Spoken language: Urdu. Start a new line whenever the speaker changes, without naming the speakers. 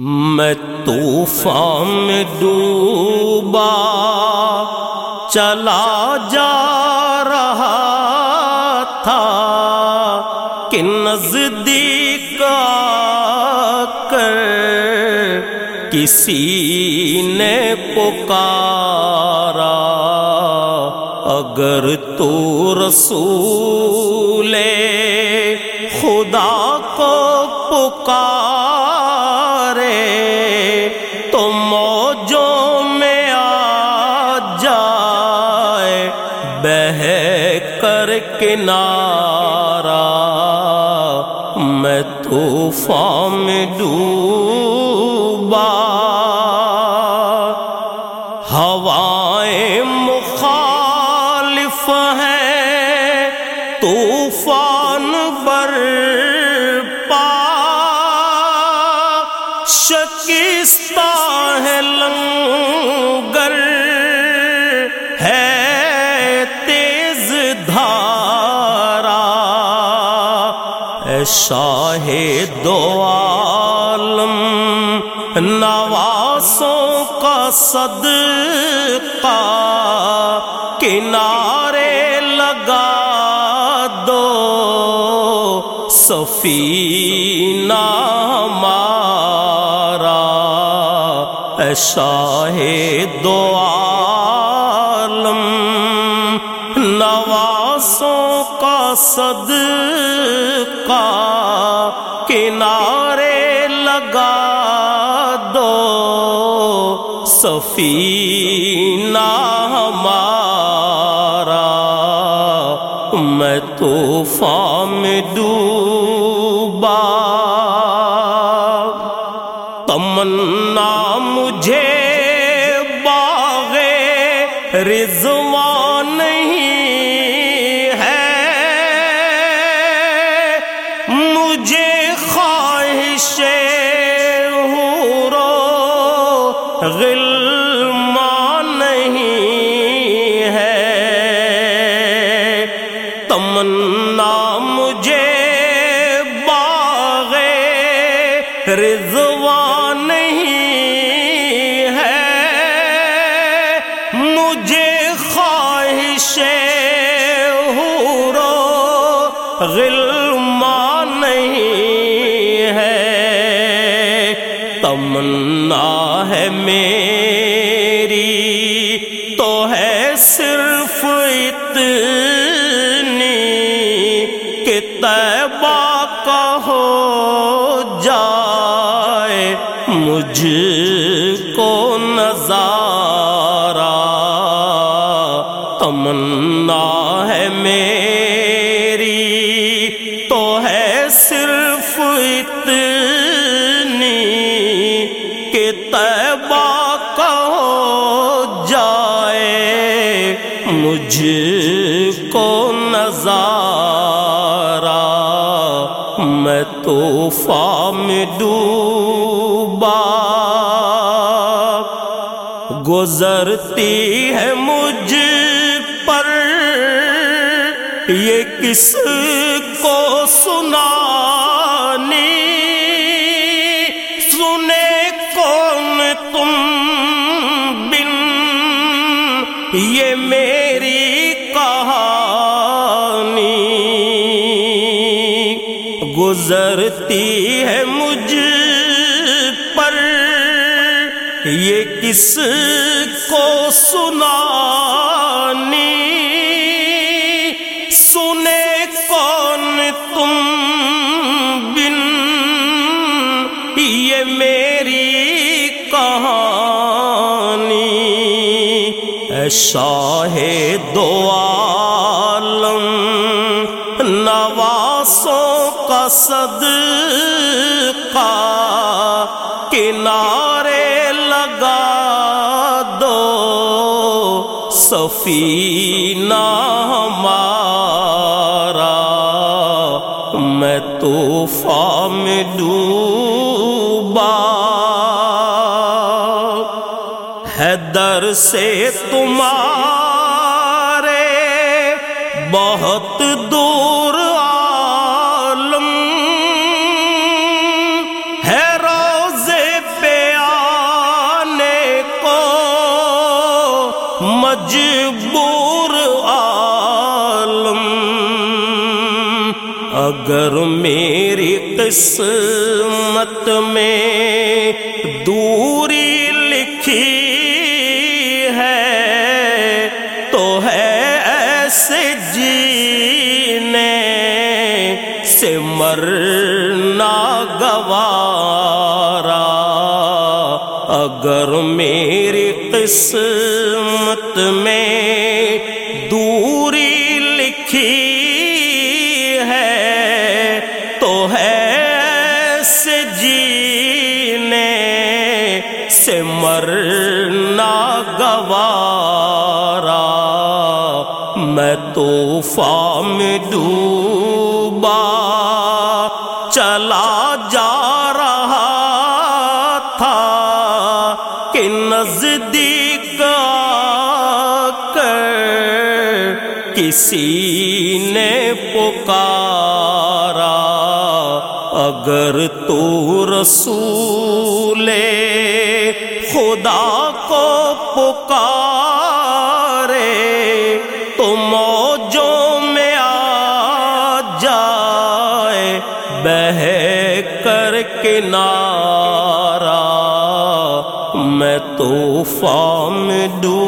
میں طوفان میں ڈوبا، چلا جا رہا تھا کہ نزدیک کر کسی نے پکارا۔ اگر تو رسول خدا کو پکار کنارا میں طوفان میں ڈوبا شاہ دو عالم نواسوں کا صدقہ، کنارے لگا دو، سفینہ مارا شاہ دو عالم نواسوں کا صدقہ کنارے لگا دو۔ سفینہ ہمارا میں طوفان میں ڈوبا۔ تمنا مجھے باغ رضوان نہیں ہے۔ مجھے خواہش ہو غلما نہیں ہے۔ تمنا ہے میری جائے مجھ کو نظارہ۔ تمنا ہے میری تو ہے صرف اتنی مجھ کو نظارہ۔ طوفان میں ڈوبا۔ گزرتی ہے مجھ پر۔ یہ کس کو سنانی؟ سنے کون تم بن؟ یہ میری گزرتی ہے مجھ پر۔ یہ کس کو سنانی؟ سنے کون تم بن؟ یہ میری کہانی۔ شاہ دو عالم نواسوں صدقہ کنارے لگا دو سفینہ ہمارا میں طوفان میں ڈوبا در سے تمہارے بہت دور مجبور عالم۔ اگر میری قسمت میں دوری لکھی ہے، تو ہے ایسے جینے سے مرنا اگر میری قسمت میں دوری لکھی ہے تو ہے سے جینے سے مرنا گوارا۔ میں میں ڈوبا چلا جا کسی نے پکارا اگر تو رسول خدا کو پکارے تو موجوں میں آ جائے بہ کر کنارا میں تو فام ڈوبا